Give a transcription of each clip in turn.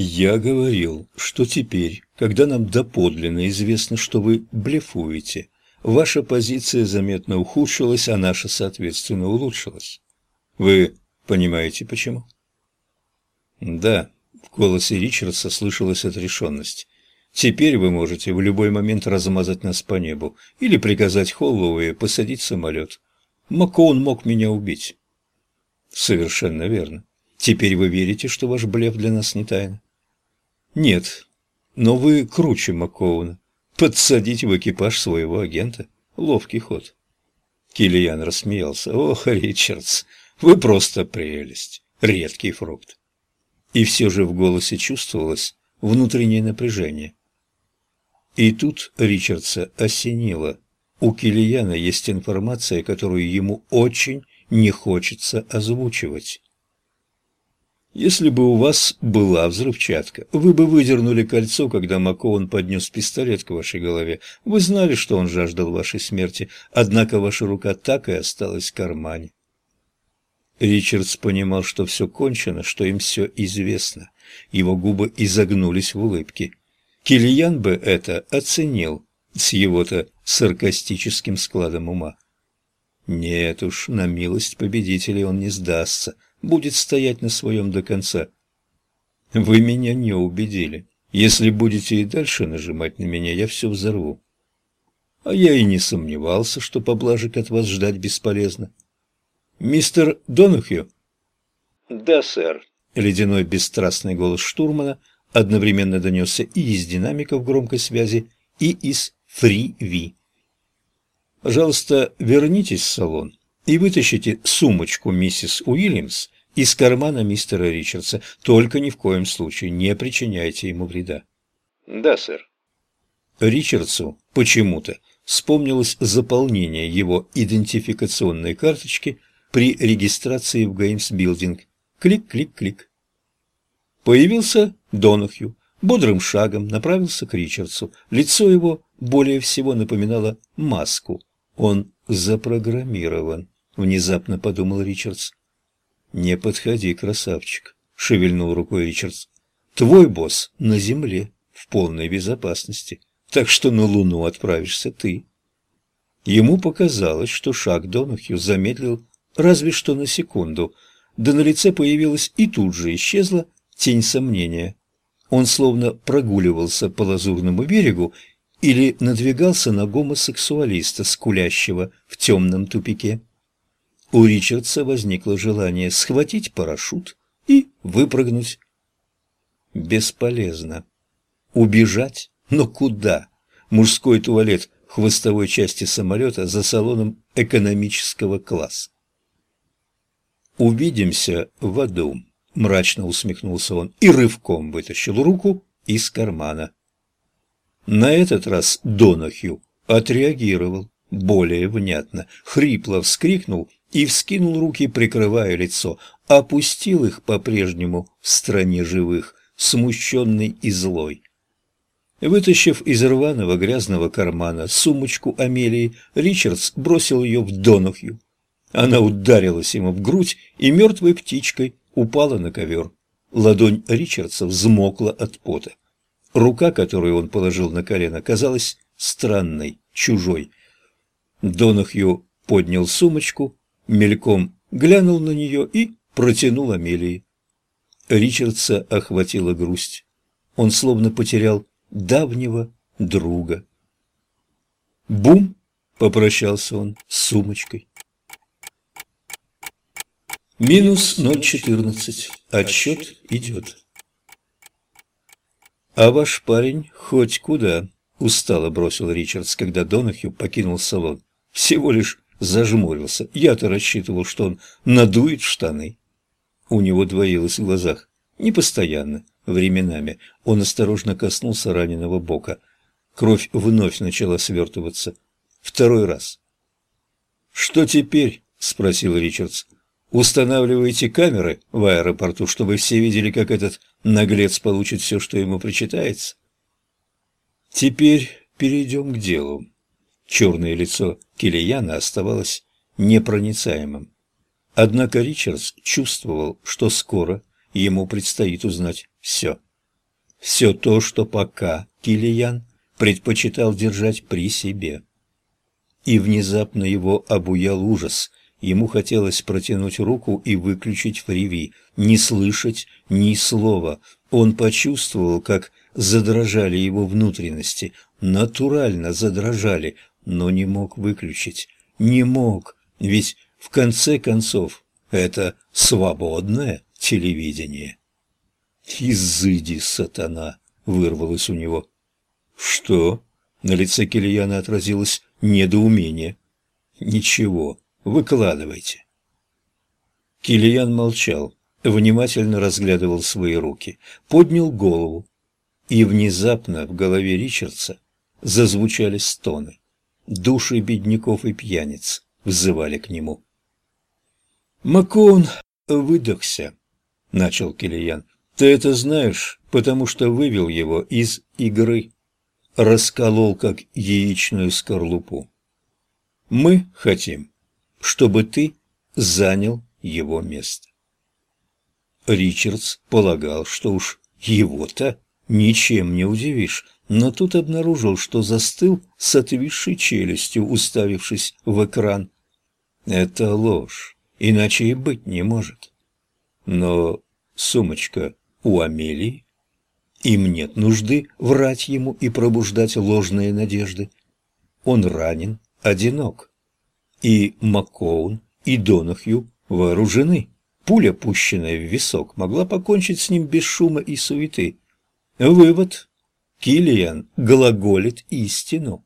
«Я говорил, что теперь, когда нам доподлинно известно, что вы блефуете, ваша позиция заметно ухудшилась, а наша, соответственно, улучшилась. Вы понимаете, почему?» «Да», — в голосе Ричардса слышалась отрешенность. «Теперь вы можете в любой момент размазать нас по небу или приказать Холлоуэ посадить самолет. Макоун мог меня убить». «Совершенно верно. Теперь вы верите, что ваш блеф для нас не тайна?» Нет, но вы круче Маккоуна. Подсадить в экипаж своего агента — ловкий ход. Киллиан рассмеялся. Ох, Ричардс, вы просто прелесть, редкий фрукт. И все же в голосе чувствовалось внутреннее напряжение. И тут Ричардса осенило. У Киллиана есть информация, которую ему очень не хочется озвучивать. Если бы у вас была взрывчатка, вы бы выдернули кольцо, когда Макоун поднес пистолет к вашей голове. Вы знали, что он жаждал вашей смерти, однако ваша рука так и осталась в кармане. Ричардс понимал, что все кончено, что им все известно. Его губы изогнулись в улыбке. Кильян бы это оценил с его-то саркастическим складом ума. Нет уж, на милость победителей он не сдастся будет стоять на своем до конца. Вы меня не убедили. Если будете и дальше нажимать на меня, я все взорву. А я и не сомневался, что поблажек от вас ждать бесполезно. Мистер Донухью? Да, сэр. Ледяной бесстрастный голос штурмана одновременно донесся и из динамиков громкой связи, и из фри-ви. Пожалуйста, вернитесь в салон и вытащите сумочку миссис Уильямс из кармана мистера Ричардса. Только ни в коем случае не причиняйте ему вреда. Да, сэр. Ричардсу почему-то вспомнилось заполнение его идентификационной карточки при регистрации в Геймс Билдинг. Клик-клик-клик. Появился Донахью, бодрым шагом направился к Ричардсу. Лицо его более всего напоминало маску. Он запрограммирован внезапно подумал Ричардс. «Не подходи, красавчик», — шевельнул рукой Ричардс. «Твой босс на земле, в полной безопасности, так что на Луну отправишься ты». Ему показалось, что шаг Донахью замедлил разве что на секунду, да на лице появилась и тут же исчезла тень сомнения. Он словно прогуливался по лазурному берегу или надвигался на гомосексуалиста, скулящего в темном тупике. У Ричардса возникло желание схватить парашют и выпрыгнуть. Бесполезно. Убежать? Но куда? Мужской туалет хвостовой части самолета за салоном экономического класса. «Увидимся в аду», — мрачно усмехнулся он и рывком вытащил руку из кармана. На этот раз Донахью отреагировал более внятно, хрипло вскрикнул и вскинул руки, прикрывая лицо, опустил их по-прежнему в стране живых, смущенный и злой. Вытащив из рваного грязного кармана сумочку Амелии, Ричардс бросил ее в Донухью. Она ударилась ему в грудь и мертвой птичкой упала на ковер. Ладонь Ричардса взмокла от пота. Рука, которую он положил на колено, казалась странной, чужой. Донахью поднял сумочку, мельком глянул на нее и протянул Амелии. Ричардса охватила грусть. Он словно потерял давнего друга. «Бум!» — попрощался он с сумочкой. Минус 0,14. Отсчет идет. «А ваш парень хоть куда?» — устало бросил Ричардс, когда Донахью покинул салон. «Всего лишь зажмурился. Я-то рассчитывал, что он надует штаны. У него двоилось в глазах. Не постоянно, временами. Он осторожно коснулся раненого бока. Кровь вновь начала свертываться. Второй раз. «Что теперь?» — спросил Ричардс. «Устанавливаете камеры в аэропорту, чтобы все видели, как этот наглец получит все, что ему причитается?» «Теперь перейдем к делу», Черное лицо Килияна оставалось непроницаемым. Однако Ричардс чувствовал, что скоро ему предстоит узнать все. все то, что пока Килиян предпочитал держать при себе. И внезапно его обуял ужас. Ему хотелось протянуть руку и выключить фриви, не слышать ни слова. Он почувствовал, как задрожали его внутренности, натурально задрожали, но не мог выключить. Не мог, ведь в конце концов это свободное телевидение. «Изыди, сатана!» — вырвалось у него. «Что?» — на лице Килияна отразилось недоумение. «Ничего, выкладывайте». Килиян молчал, внимательно разглядывал свои руки, поднял голову, и внезапно в голове Ричардса зазвучали стоны. Души бедняков и пьяниц взывали к нему. «Макоун выдохся», — начал Килиян. «Ты это знаешь, потому что вывел его из игры, расколол как яичную скорлупу. Мы хотим, чтобы ты занял его место». Ричардс полагал, что уж его-то ничем не удивишь, но тут обнаружил, что застыл с отвисшей челюстью, уставившись в экран. Это ложь, иначе и быть не может. Но сумочка у Амелии, им нет нужды врать ему и пробуждать ложные надежды. Он ранен, одинок. И Маккоун, и Донахью вооружены. Пуля, пущенная в висок, могла покончить с ним без шума и суеты. Вывод. Килиан глаголит истину.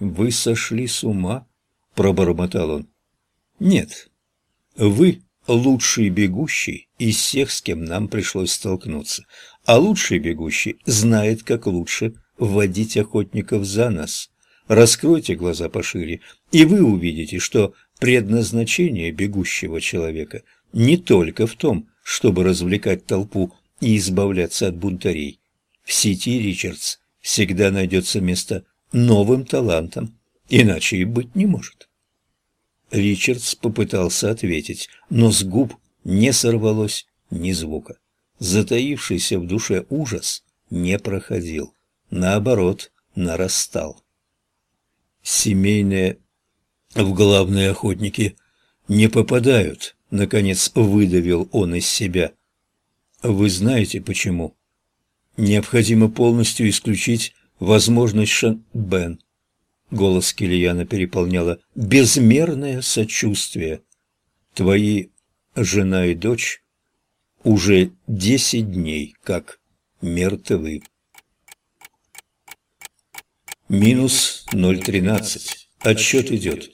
«Вы сошли с ума?» – пробормотал он. «Нет, вы лучший бегущий из всех, с кем нам пришлось столкнуться, а лучший бегущий знает, как лучше вводить охотников за нас. Раскройте глаза пошире, и вы увидите, что предназначение бегущего человека не только в том, чтобы развлекать толпу и избавляться от бунтарей. В сети Ричардс всегда найдется место новым талантам, иначе и быть не может. Ричардс попытался ответить, но с губ не сорвалось ни звука. Затаившийся в душе ужас не проходил, наоборот, нарастал. Семейные в главные охотники не попадают, наконец выдавил он из себя. Вы знаете почему? Необходимо полностью исключить возможность Шан Бен. Голос Килияна переполняло безмерное сочувствие. Твои жена и дочь уже десять дней как мертвы. Минус 0,13. Отсчет идет.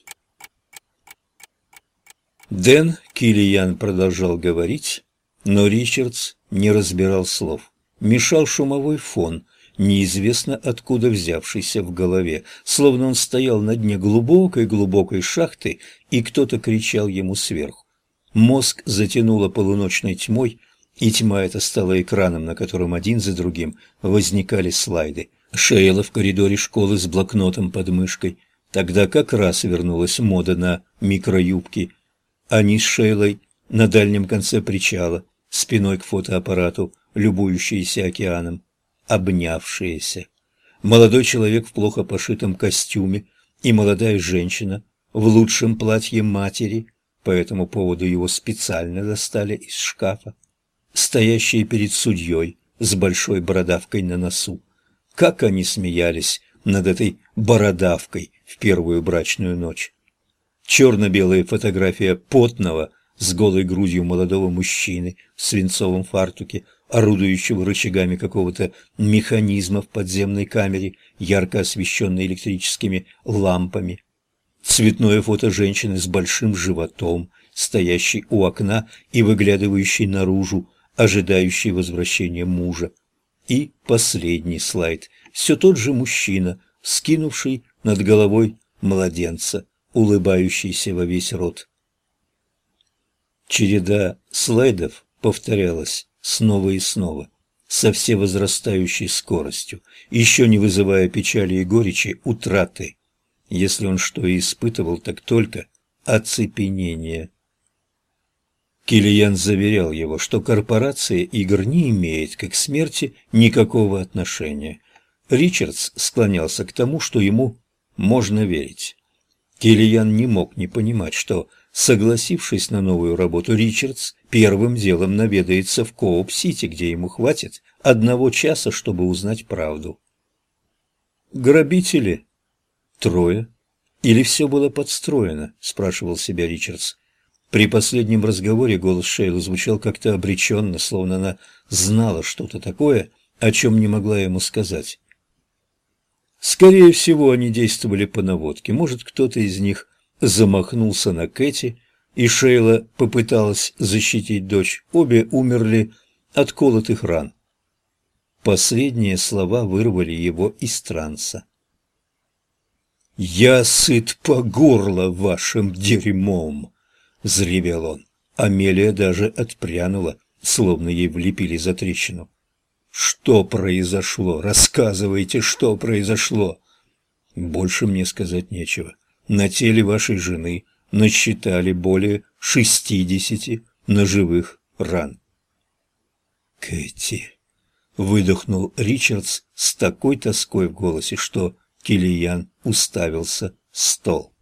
Дэн Килиян продолжал говорить, но Ричардс не разбирал слов. Мешал шумовой фон, неизвестно откуда взявшийся в голове, словно он стоял на дне глубокой-глубокой шахты, и кто-то кричал ему сверху. Мозг затянуло полуночной тьмой, и тьма эта стала экраном, на котором один за другим возникали слайды. Шейла в коридоре школы с блокнотом под мышкой. Тогда как раз вернулась мода на микроюбки. Они с Шейлой на дальнем конце причала, спиной к фотоаппарату, любующиеся океаном обнявшиеся. Молодой человек в плохо пошитом костюме и молодая женщина в лучшем платье матери, по этому поводу его специально достали из шкафа, стоящие перед судьей с большой бородавкой на носу. Как они смеялись над этой бородавкой в первую брачную ночь. Черно-белая фотография потного с голой грудью молодого мужчины в свинцовом фартуке – орудующего рычагами какого-то механизма в подземной камере, ярко освещенной электрическими лампами. Цветное фото женщины с большим животом, стоящей у окна и выглядывающей наружу, ожидающей возвращения мужа. И последний слайд. Все тот же мужчина, скинувший над головой младенца, улыбающийся во весь рот. Череда слайдов повторялась снова и снова, со всевозрастающей скоростью, еще не вызывая печали и горечи утраты. Если он что и испытывал, так только оцепенение. Киллиан заверял его, что корпорация игр не имеет к смерти никакого отношения. Ричардс склонялся к тому, что ему можно верить. Киллиан не мог не понимать, что, согласившись на новую работу, Ричардс первым делом наведается в Кооп-Сити, где ему хватит одного часа, чтобы узнать правду. «Грабители? Трое? Или все было подстроено?» – спрашивал себя Ричардс. При последнем разговоре голос Шейлы звучал как-то обреченно, словно она знала что-то такое, о чем не могла ему сказать. Скорее всего, они действовали по наводке. Может, кто-то из них замахнулся на Кэти, и Шейла попыталась защитить дочь. Обе умерли от колотых ран. Последние слова вырвали его из транса. «Я сыт по горло вашим дерьмом!» — взревел он. Амелия даже отпрянула, словно ей влепили за трещину. «Что произошло? Рассказывайте, что произошло!» «Больше мне сказать нечего. На теле вашей жены насчитали более шестидесяти ножевых ран». «Кэти!» — выдохнул Ричардс с такой тоской в голосе, что Килиян уставился в стол.